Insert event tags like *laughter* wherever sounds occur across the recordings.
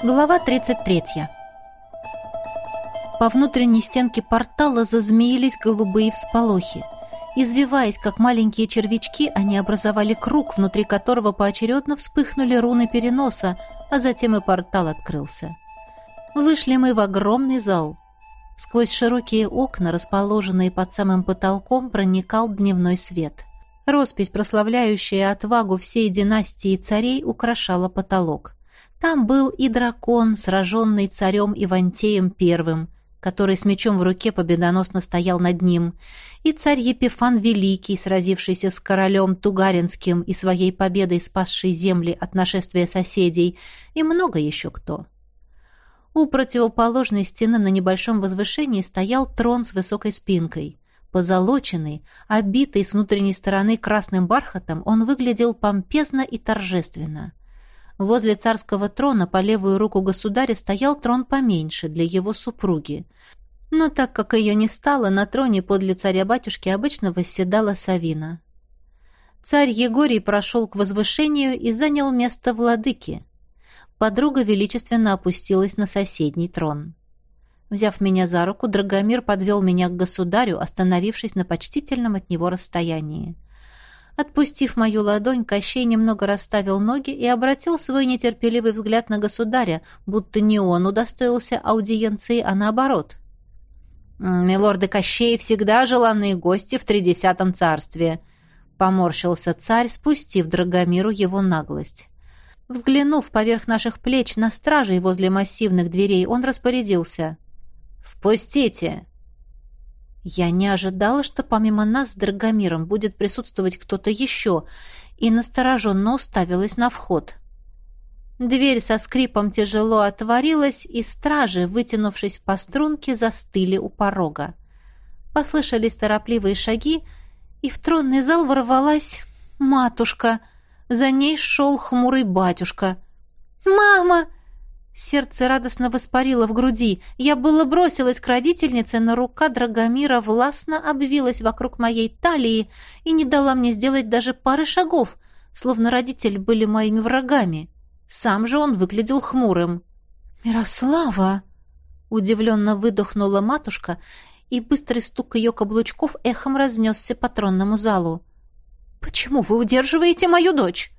Глава 33. По внутренней стенке портала зазмеились голубые всполохи. Извиваясь, как маленькие червячки, они образовали круг, внутри которого поочередно вспыхнули руны переноса, а затем и портал открылся. Вышли мы в огромный зал. Сквозь широкие окна, расположенные под самым потолком, проникал дневной свет. Роспись, прославляющая отвагу всей династии царей, украшала потолок. Там был и дракон, сраженный царем Ивантеем Первым, который с мечом в руке победоносно стоял над ним, и царь Епифан Великий, сразившийся с королем Тугаринским и своей победой спасший земли от нашествия соседей, и много еще кто. У противоположной стены на небольшом возвышении стоял трон с высокой спинкой. Позолоченный, обитый с внутренней стороны красным бархатом, он выглядел помпезно и торжественно. Возле царского трона по левую руку государя стоял трон поменьше для его супруги. Но так как ее не стало, на троне подле царя-батюшки обычно восседала Савина. Царь Егорий прошел к возвышению и занял место владыки. Подруга величественно опустилась на соседний трон. Взяв меня за руку, Драгомир подвел меня к государю, остановившись на почтительном от него расстоянии. Отпустив мою ладонь, Кощей немного расставил ноги и обратил свой нетерпеливый взгляд на государя, будто не он удостоился аудиенции, а наоборот. «Милорды Кощеи всегда желанные гости в тридесятом царстве», — поморщился царь, спустив Драгомиру его наглость. Взглянув поверх наших плеч на стражей возле массивных дверей, он распорядился. «Впустите!» Я не ожидала, что помимо нас с Драгомиром будет присутствовать кто-то еще, и настороженно уставилась на вход. Дверь со скрипом тяжело отворилась, и стражи, вытянувшись по струнке, застыли у порога. Послышались торопливые шаги, и в тронный зал ворвалась матушка. За ней шел хмурый батюшка. «Мама!» Сердце радостно воспарило в груди. Я было бросилась к родительнице, но рука Драгомира властно обвилась вокруг моей талии и не дала мне сделать даже пары шагов, словно родители были моими врагами. Сам же он выглядел хмурым. «Мирослава!» — удивленно выдохнула матушка, и быстрый стук ее каблучков эхом разнесся по тронному залу. «Почему вы удерживаете мою дочь?»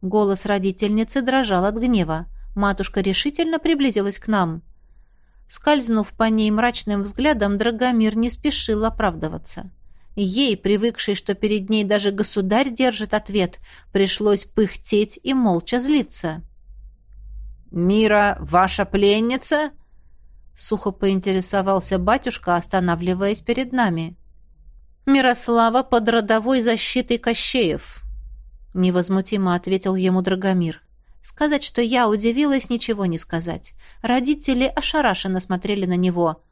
Голос родительницы дрожал от гнева. Матушка решительно приблизилась к нам. Скользнув по ней мрачным взглядом, Драгомир не спешил оправдываться. Ей, привыкшей, что перед ней даже государь держит ответ, пришлось пыхтеть и молча злиться. «Мира, ваша пленница?» Сухо поинтересовался батюшка, останавливаясь перед нами. «Мирослава под родовой защитой Кощеев», — невозмутимо ответил ему Драгомир. Сказать, что я удивилась, ничего не сказать. Родители ошарашенно смотрели на него.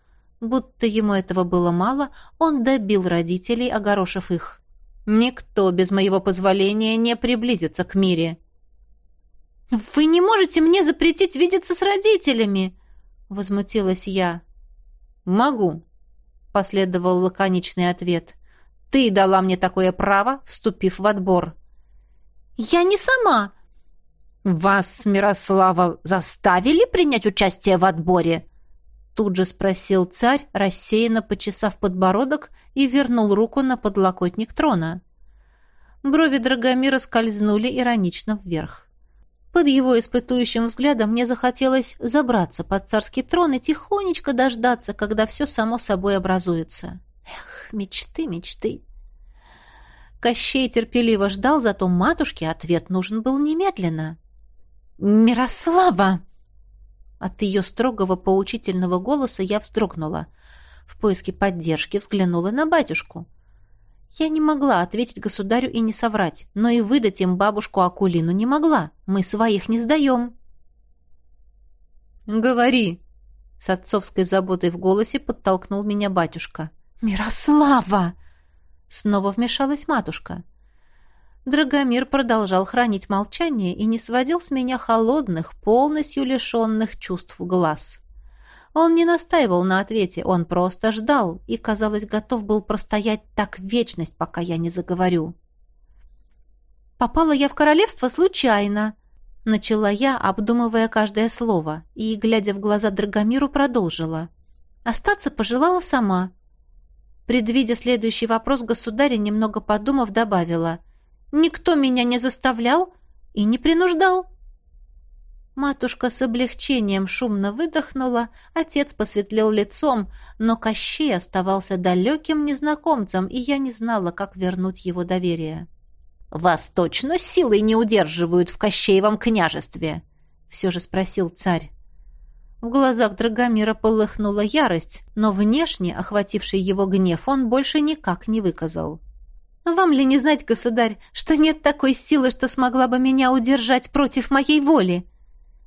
Будто ему этого было мало, он добил родителей, огорошив их. «Никто без моего позволения не приблизится к Мире». «Вы не можете мне запретить видеться с родителями!» — возмутилась я. «Могу», — последовал лаконичный ответ. «Ты дала мне такое право, вступив в отбор». «Я не сама!» «Вас, Мирослава, заставили принять участие в отборе?» Тут же спросил царь, рассеянно почесав подбородок и вернул руку на подлокотник трона. Брови Драгомира скользнули иронично вверх. Под его испытующим взглядом мне захотелось забраться под царский трон и тихонечко дождаться, когда все само собой образуется. Эх, мечты, мечты. Кощей терпеливо ждал, зато матушке ответ нужен был немедленно. «Мирослава!» От ее строгого поучительного голоса я вздрогнула. В поиске поддержки взглянула на батюшку. Я не могла ответить государю и не соврать, но и выдать им бабушку Акулину не могла. Мы своих не сдаем. «Говори!» С отцовской заботой в голосе подтолкнул меня батюшка. «Мирослава!» Снова вмешалась матушка. Драгомир продолжал хранить молчание и не сводил с меня холодных, полностью лишенных чувств глаз. Он не настаивал на ответе, он просто ждал и, казалось, готов был простоять так вечность, пока я не заговорю. «Попала я в королевство случайно», Начала я, обдумывая каждое слово, и, глядя в глаза Драгомиру, продолжила. Остаться пожелала сама. Предвидя следующий вопрос, государя, немного подумав, добавила. «Никто меня не заставлял и не принуждал». Матушка с облегчением шумно выдохнула, отец посветлел лицом, но Кощей оставался далеким незнакомцем, и я не знала, как вернуть его доверие. «Вас точно силой не удерживают в Кощеевом княжестве?» — все же спросил царь. В глазах Драгомира полыхнула ярость, но внешне, охвативший его гнев, он больше никак не выказал. «Вам ли не знать, государь, что нет такой силы, что смогла бы меня удержать против моей воли?»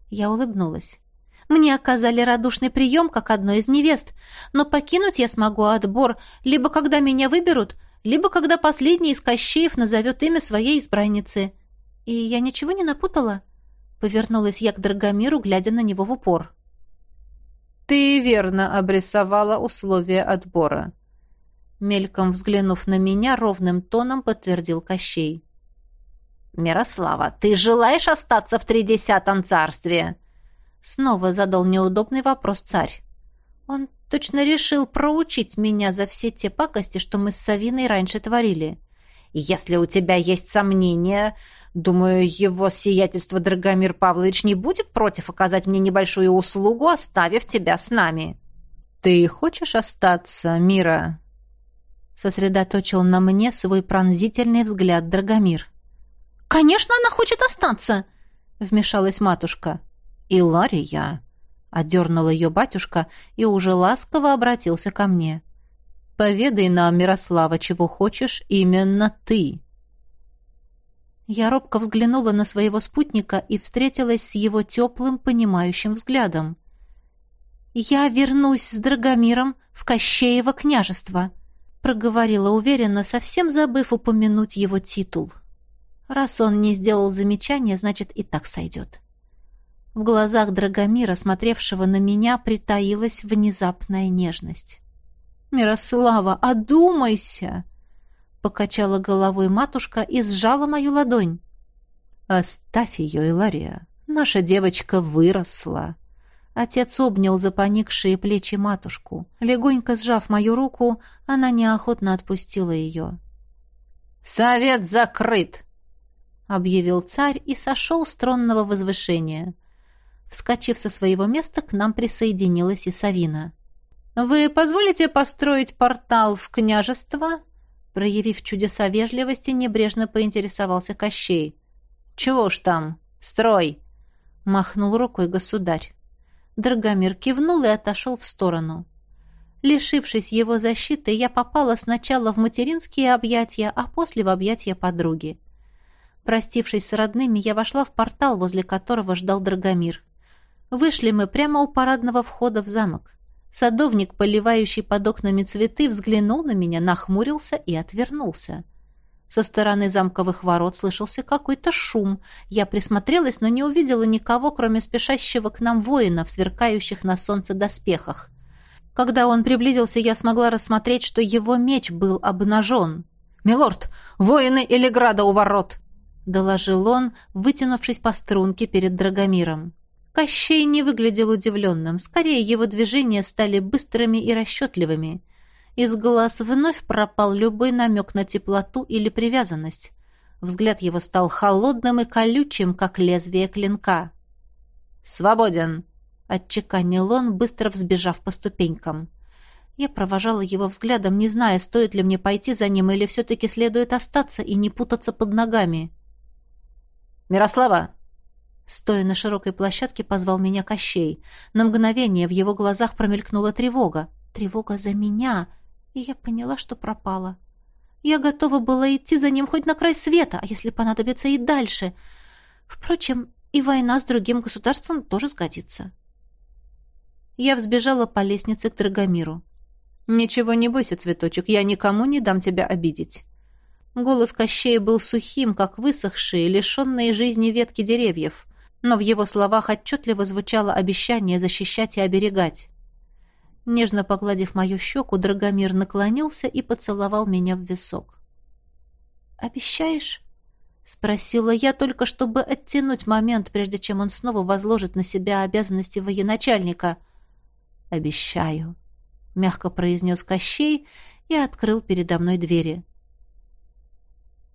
Я улыбнулась. «Мне оказали радушный прием, как одной из невест, но покинуть я смогу отбор, либо когда меня выберут, либо когда последний из Кощеев назовет имя своей избранницы. И я ничего не напутала?» Повернулась я к Драгомиру, глядя на него в упор. «Ты верно обрисовала условия отбора», Мельком взглянув на меня, ровным тоном подтвердил Кощей. «Мирослава, ты желаешь остаться в тридесятом царстве?» Снова задал неудобный вопрос царь. Он точно решил проучить меня за все те пакости, что мы с Савиной раньше творили. «Если у тебя есть сомнения, думаю, его сиятельство Драгомир Павлович не будет против оказать мне небольшую услугу, оставив тебя с нами». «Ты хочешь остаться, Мира?» Сосредоточил на мне свой пронзительный взгляд Драгомир. «Конечно, она хочет остаться!» — вмешалась матушка. «И Лария!» — одернул ее батюшка и уже ласково обратился ко мне. «Поведай нам, Мирослава, чего хочешь именно ты!» Я робко взглянула на своего спутника и встретилась с его теплым, понимающим взглядом. «Я вернусь с Драгомиром в Кощеево княжество», — проговорила уверенно, совсем забыв упомянуть его титул. Раз он не сделал замечания, значит, и так сойдет. В глазах Драгомира, смотревшего на меня, притаилась внезапная нежность. «Мирослава, одумайся!» Покачала головой матушка и сжала мою ладонь. «Оставь ее, Илария. Наша девочка выросла». Отец обнял за поникшие плечи матушку. Легонько сжав мою руку, она неохотно отпустила ее. «Совет закрыт!» объявил царь и сошел с тронного возвышения. Вскочив со своего места, к нам присоединилась и Савина. «Вы позволите построить портал в княжество?» Проявив чудеса вежливости, небрежно поинтересовался Кощей. «Чего уж там? Строй!» Махнул рукой государь. Драгомир кивнул и отошел в сторону. Лишившись его защиты, я попала сначала в материнские объятия, а после в объятия подруги. Простившись с родными, я вошла в портал, возле которого ждал Драгомир. Вышли мы прямо у парадного входа в замок. Садовник, поливающий под окнами цветы, взглянул на меня, нахмурился и отвернулся. Со стороны замковых ворот слышался какой-то шум. Я присмотрелась, но не увидела никого, кроме спешащего к нам воина в сверкающих на солнце доспехах. Когда он приблизился, я смогла рассмотреть, что его меч был обнажен. «Милорд, воины Элиграда у ворот!» доложил он, вытянувшись по струнке перед Драгомиром. Кощей не выглядел удивленным, скорее его движения стали быстрыми и расчетливыми. Из глаз вновь пропал любой намек на теплоту или привязанность. Взгляд его стал холодным и колючим, как лезвие клинка. «Свободен!» — отчеканил он, быстро взбежав по ступенькам. Я провожала его взглядом, не зная, стоит ли мне пойти за ним или все-таки следует остаться и не путаться под ногами. «Мирослава!» Стоя на широкой площадке, позвал меня Кощей. На мгновение в его глазах промелькнула тревога. Тревога за меня. И я поняла, что пропала. Я готова была идти за ним хоть на край света, а если понадобится и дальше. Впрочем, и война с другим государством тоже сгодится. Я взбежала по лестнице к Драгомиру. «Ничего не бойся, цветочек, я никому не дам тебя обидеть». Голос Кощея был сухим, как высохшие, лишенные жизни ветки деревьев, но в его словах отчетливо звучало обещание защищать и оберегать. Нежно погладив мою щеку, Драгомир наклонился и поцеловал меня в висок. «Обещаешь?» — Спросила я только, чтобы оттянуть момент, прежде чем он снова возложит на себя обязанности военачальника. «Обещаю», — мягко произнес Кощей и открыл передо мной двери.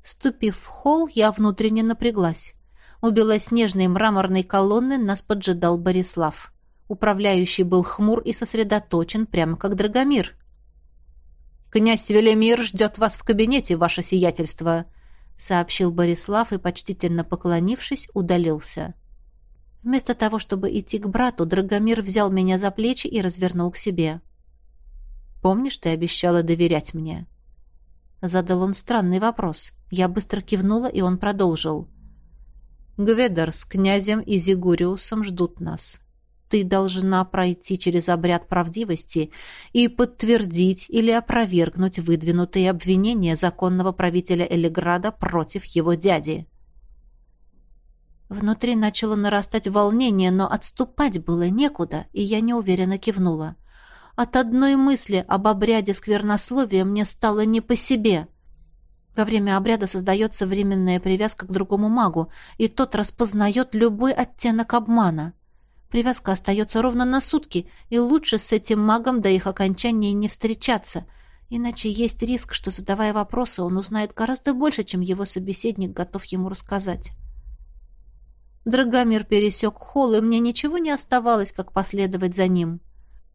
Ступив в холл, я внутренне напряглась. У белоснежной мраморной колонны нас поджидал Борислав. Управляющий был хмур и сосредоточен, прямо как Драгомир. «Князь Велимир ждет вас в кабинете, ваше сиятельство», — сообщил Борислав и, почтительно поклонившись, удалился. Вместо того, чтобы идти к брату, Драгомир взял меня за плечи и развернул к себе. «Помнишь, ты обещала доверять мне?» Задал он странный вопрос. Я быстро кивнула, и он продолжил. «Гведор с князем и Зигуриусом ждут нас ты должна пройти через обряд правдивости и подтвердить или опровергнуть выдвинутые обвинения законного правителя Элиграда против его дяди. Внутри начало нарастать волнение, но отступать было некуда, и я неуверенно кивнула. От одной мысли об обряде сквернословия мне стало не по себе. Во время обряда создается временная привязка к другому магу, и тот распознает любой оттенок обмана — Привязка остается ровно на сутки, и лучше с этим магом до их окончания не встречаться, иначе есть риск, что, задавая вопросы, он узнает гораздо больше, чем его собеседник готов ему рассказать. Драгомир пересек холл, и мне ничего не оставалось, как последовать за ним.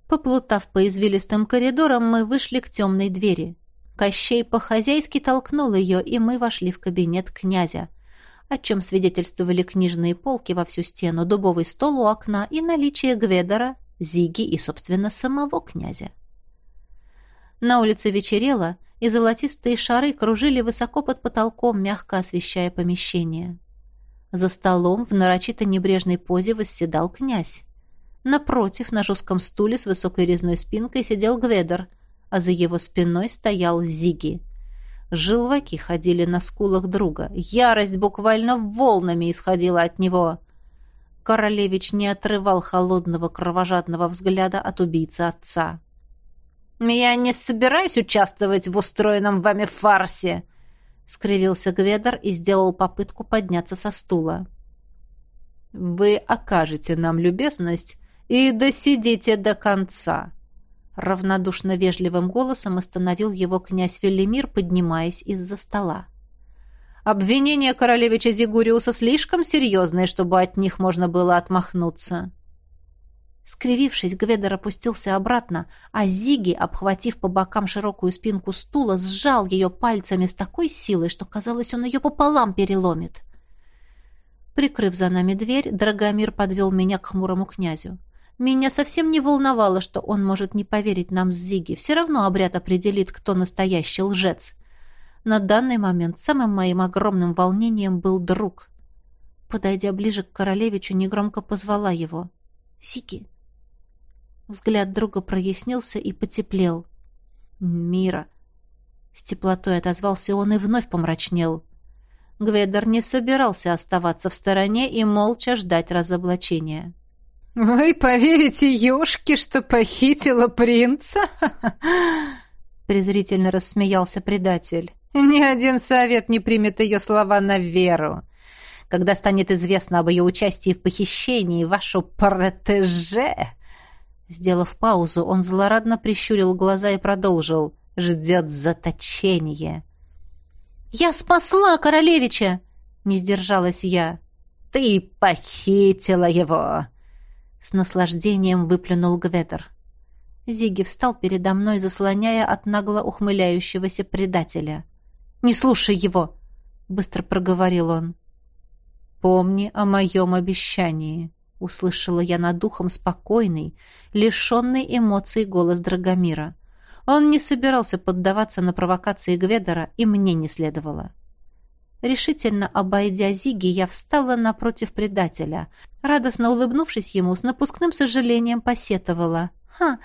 Поплутав по извилистым коридорам, мы вышли к темной двери. Кощей по-хозяйски толкнул ее, и мы вошли в кабинет князя о чем свидетельствовали книжные полки во всю стену, дубовый стол у окна и наличие Гведора, Зиги и, собственно, самого князя. На улице вечерело, и золотистые шары кружили высоко под потолком, мягко освещая помещение. За столом в нарочито небрежной позе восседал князь. Напротив, на жестком стуле с высокой резной спинкой сидел Гведор, а за его спиной стоял Зиги. Желваки ходили на скулах друга. Ярость буквально волнами исходила от него. Королевич не отрывал холодного кровожадного взгляда от убийцы отца. «Я не собираюсь участвовать в устроенном вами фарсе!» — скривился Гведор и сделал попытку подняться со стула. «Вы окажете нам любезность и досидите до конца», равнодушно вежливым голосом остановил его князь Велимир, поднимаясь из-за стола. Обвинения королевича Зигуриуса слишком серьезные, чтобы от них можно было отмахнуться. Скривившись, Гведер опустился обратно, а Зиги, обхватив по бокам широкую спинку стула, сжал ее пальцами с такой силой, что, казалось, он ее пополам переломит. Прикрыв за нами дверь, Драгомир подвел меня к хмурому князю. Меня совсем не волновало, что он может не поверить нам с Зиги. Все равно обряд определит, кто настоящий лжец. На данный момент самым моим огромным волнением был друг. Подойдя ближе к королевичу, негромко позвала его. «Сики!» Взгляд друга прояснился и потеплел. «Мира!» С теплотой отозвался он и вновь помрачнел. Гведор не собирался оставаться в стороне и молча ждать разоблачения. «Вы поверите Ёшке, что похитила принца?» *laughs* презрительно рассмеялся предатель. «Ни один совет не примет ее слова на веру. Когда станет известно об ее участии в похищении, вашу протеже...» Сделав паузу, он злорадно прищурил глаза и продолжил. «Ждет заточение». «Я спасла королевича!» — не сдержалась я. «Ты похитила его!» С наслаждением выплюнул Гветер. Зиги встал передо мной, заслоняя от нагло ухмыляющегося предателя. «Не слушай его!» — быстро проговорил он. «Помни о моем обещании», — услышала я над духом спокойный, лишенный эмоций голос Драгомира. Он не собирался поддаваться на провокации Гведора, и мне не следовало. Решительно обойдя Зиги, я встала напротив предателя. Радостно улыбнувшись ему, с напускным сожалением посетовала. «Ха,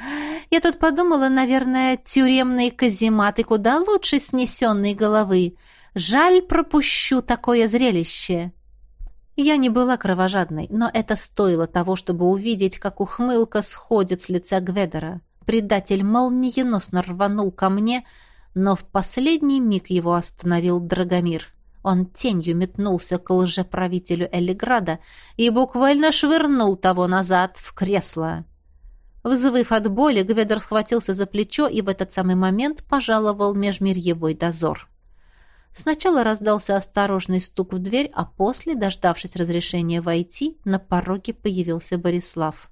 я тут подумала, наверное, тюремные казематы куда лучше снесенной головы. Жаль, пропущу такое зрелище». Я не была кровожадной, но это стоило того, чтобы увидеть, как ухмылка сходит с лица Гведера. Предатель молниеносно рванул ко мне, но в последний миг его остановил Драгомир. Он тенью метнулся к лжеправителю Элиграда и буквально швырнул того назад в кресло. Взвыв от боли, Гведер схватился за плечо и в этот самый момент пожаловал межмирьевой дозор. Сначала раздался осторожный стук в дверь, а после, дождавшись разрешения войти, на пороге появился Борислав.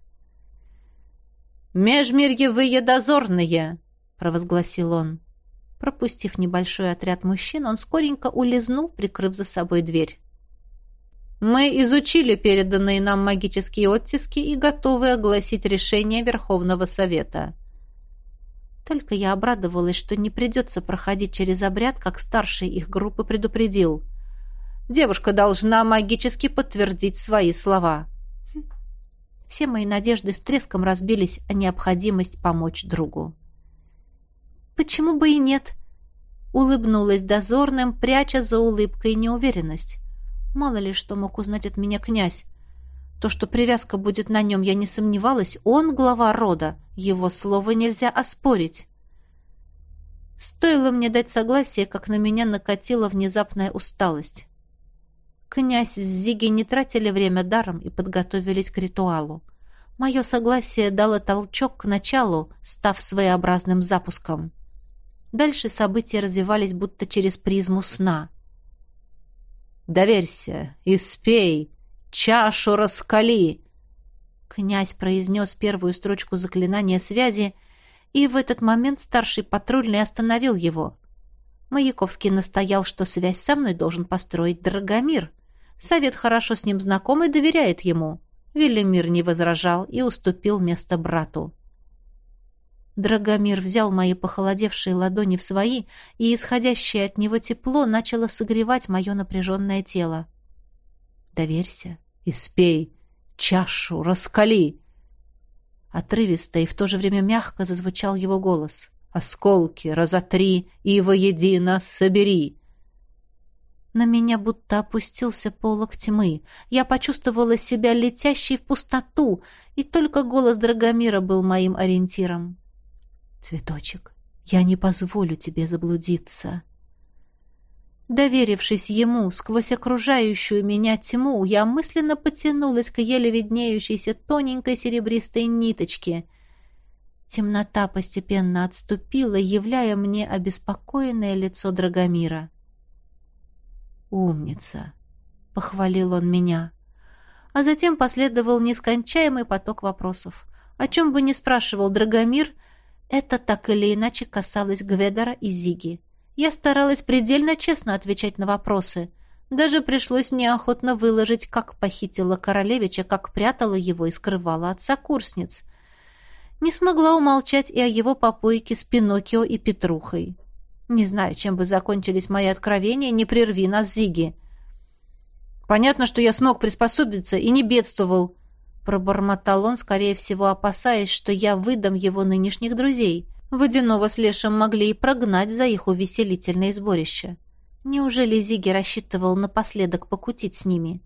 «Межмирьевые дозорные!» — провозгласил он. Пропустив небольшой отряд мужчин, он скоренько улизнул, прикрыв за собой дверь. «Мы изучили переданные нам магические оттиски и готовы огласить решение Верховного Совета». Только я обрадовалась, что не придется проходить через обряд, как старший их группы предупредил. Девушка должна магически подтвердить свои слова. Все мои надежды с треском разбились о необходимость помочь другу. «Почему бы и нет?» Улыбнулась дозорным, пряча за улыбкой неуверенность. Мало ли что мог узнать от меня князь. То, что привязка будет на нем, я не сомневалась. Он глава рода. Его слово нельзя оспорить. Стоило мне дать согласие, как на меня накатила внезапная усталость. Князь с Зиги не тратили время даром и подготовились к ритуалу. Мое согласие дало толчок к началу, став своеобразным запуском. Дальше события развивались будто через призму сна. «Доверься и спей!» чашу раскали!» Князь произнес первую строчку заклинания связи, и в этот момент старший патрульный остановил его. Маяковский настоял, что связь со мной должен построить Драгомир. Совет хорошо с ним знаком и доверяет ему. Велимир не возражал и уступил место брату. Драгомир взял мои похолодевшие ладони в свои, и исходящее от него тепло начало согревать мое напряженное тело. «Доверься, и спей, чашу раскали!» Отрывисто и в то же время мягко зазвучал его голос. «Осколки разотри и воедино собери!» На меня будто опустился полог тьмы. Я почувствовала себя летящей в пустоту, и только голос Драгомира был моим ориентиром. «Цветочек, я не позволю тебе заблудиться!» Доверившись ему сквозь окружающую меня тьму, я мысленно потянулась к еле виднеющейся тоненькой серебристой ниточке. Темнота постепенно отступила, являя мне обеспокоенное лицо Драгомира. «Умница!» — похвалил он меня. А затем последовал нескончаемый поток вопросов. О чем бы ни спрашивал Драгомир, это так или иначе касалось Гведора и Зиги. Я старалась предельно честно отвечать на вопросы. Даже пришлось неохотно выложить, как похитила королевича, как прятала его и скрывала от сокурсниц. Не смогла умолчать и о его попойке с Пиноккио и Петрухой. Не знаю, чем бы закончились мои откровения, не прерви нас, Зиги. Понятно, что я смог приспособиться и не бедствовал, пробормотал он, скорее всего, опасаясь, что я выдам его нынешних друзей. Водяного с Лешем могли и прогнать за их увеселительное сборище. Неужели Зиги рассчитывал напоследок покутить с ними?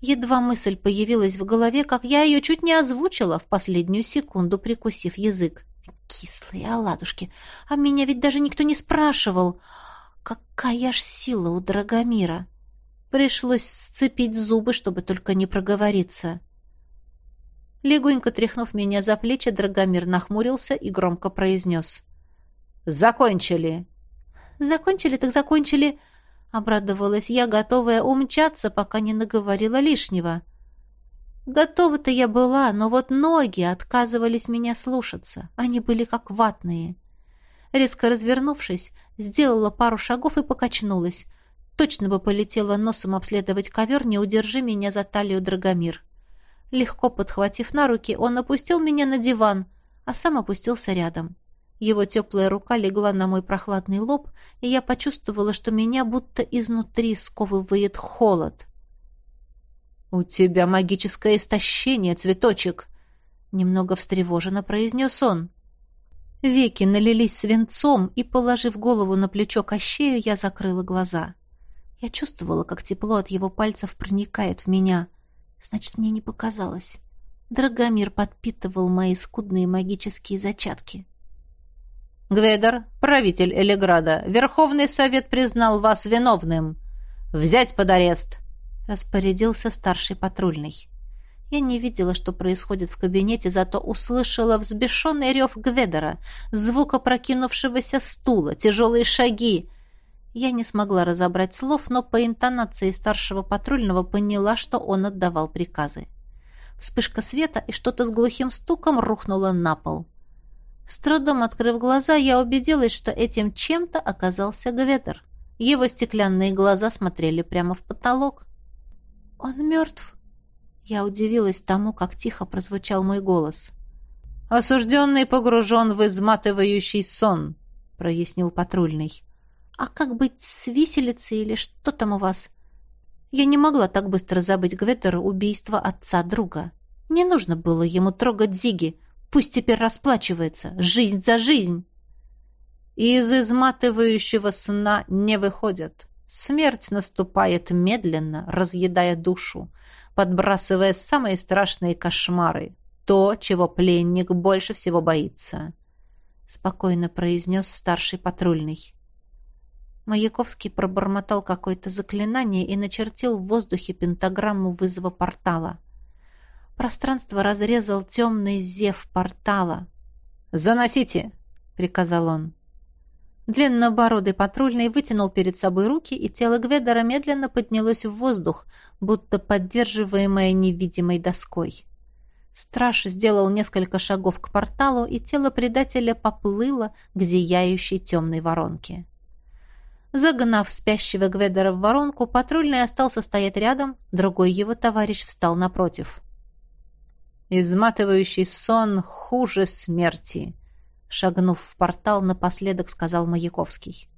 Едва мысль появилась в голове, как я ее чуть не озвучила, в последнюю секунду прикусив язык. Кислые оладушки. А меня ведь даже никто не спрашивал. Какая ж сила у Драгомира! Пришлось сцепить зубы, чтобы только не проговориться. Легонько тряхнув меня за плечи, Драгомир нахмурился и громко произнес. «Закончили!» «Закончили, так закончили!» Обрадовалась я, готовая умчаться, пока не наговорила лишнего. Готова-то я была, но вот ноги отказывались меня слушаться. Они были как ватные. Резко развернувшись, сделала пару шагов и покачнулась. Точно бы полетела носом обследовать ковер, не удержи меня за талию Драгомир. Легко подхватив на руки, он опустил меня на диван, а сам опустился рядом. Его теплая рука легла на мой прохладный лоб, и я почувствовала, что меня будто изнутри сковывает холод. «У тебя магическое истощение, цветочек!» Немного встревоженно произнес он. Веки налились свинцом, и, положив голову на плечо Кощею, я закрыла глаза. Я чувствовала, как тепло от его пальцев проникает в меня — Значит, мне не показалось. Драгомир подпитывал мои скудные магические зачатки. «Гведор, правитель Элеграда, Верховный Совет признал вас виновным. Взять под арест!» — распорядился старший патрульный. Я не видела, что происходит в кабинете, зато услышала взбешенный рев Гведера, звук опрокинувшегося стула, тяжелые шаги. Я не смогла разобрать слов, но по интонации старшего патрульного поняла, что он отдавал приказы. Вспышка света и что-то с глухим стуком рухнуло на пол. С трудом открыв глаза, я убедилась, что этим чем-то оказался Гведер. Его стеклянные глаза смотрели прямо в потолок. «Он мертв?» Я удивилась тому, как тихо прозвучал мой голос. «Осужденный погружен в изматывающий сон», — прояснил патрульный. «А как быть с виселицей или что там у вас?» Я не могла так быстро забыть Гветтера убийство отца друга. Не нужно было ему трогать Зиги. Пусть теперь расплачивается. Жизнь за жизнь. Из изматывающего сна не выходят. Смерть наступает медленно, разъедая душу, подбрасывая самые страшные кошмары. То, чего пленник больше всего боится. Спокойно произнес старший патрульный. Маяковский пробормотал какое-то заклинание и начертил в воздухе пентаграмму вызова портала. Пространство разрезал темный зев портала. «Заносите!» — приказал он. Длиннобородый патрульный вытянул перед собой руки, и тело Гведера медленно поднялось в воздух, будто поддерживаемое невидимой доской. Страж сделал несколько шагов к порталу, и тело предателя поплыло к зияющей темной воронке. Загнав спящего Гведера в воронку, патрульный остался стоять рядом, другой его товарищ встал напротив. «Изматывающий сон хуже смерти», — шагнув в портал, напоследок сказал Маяковский.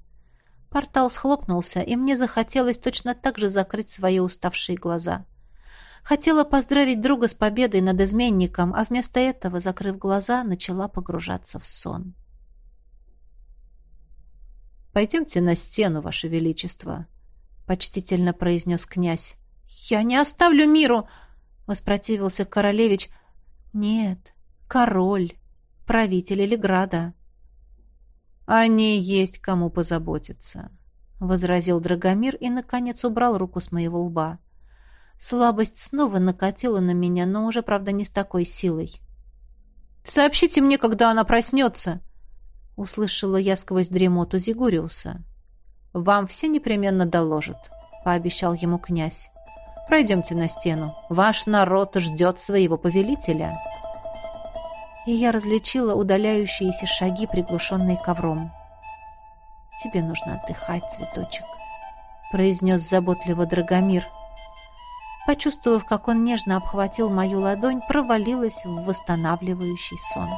Портал схлопнулся, и мне захотелось точно так же закрыть свои уставшие глаза. Хотела поздравить друга с победой над изменником, а вместо этого, закрыв глаза, начала погружаться в сон. «Пойдемте на стену, Ваше Величество», — почтительно произнес князь. «Я не оставлю миру!» — воспротивился королевич. «Нет, король, правитель или града». «О ней есть кому позаботиться», — возразил Драгомир и, наконец, убрал руку с моего лба. Слабость снова накатила на меня, но уже, правда, не с такой силой. «Сообщите мне, когда она проснется», — услышала я сквозь дремоту Зигуриуса. «Вам все непременно доложат», — пообещал ему князь. «Пройдемте на стену. Ваш народ ждет своего повелителя». И я различила удаляющиеся шаги, приглушенные ковром. «Тебе нужно отдыхать, цветочек», — произнес заботливо Драгомир. Почувствовав, как он нежно обхватил мою ладонь, провалилась в восстанавливающий сон.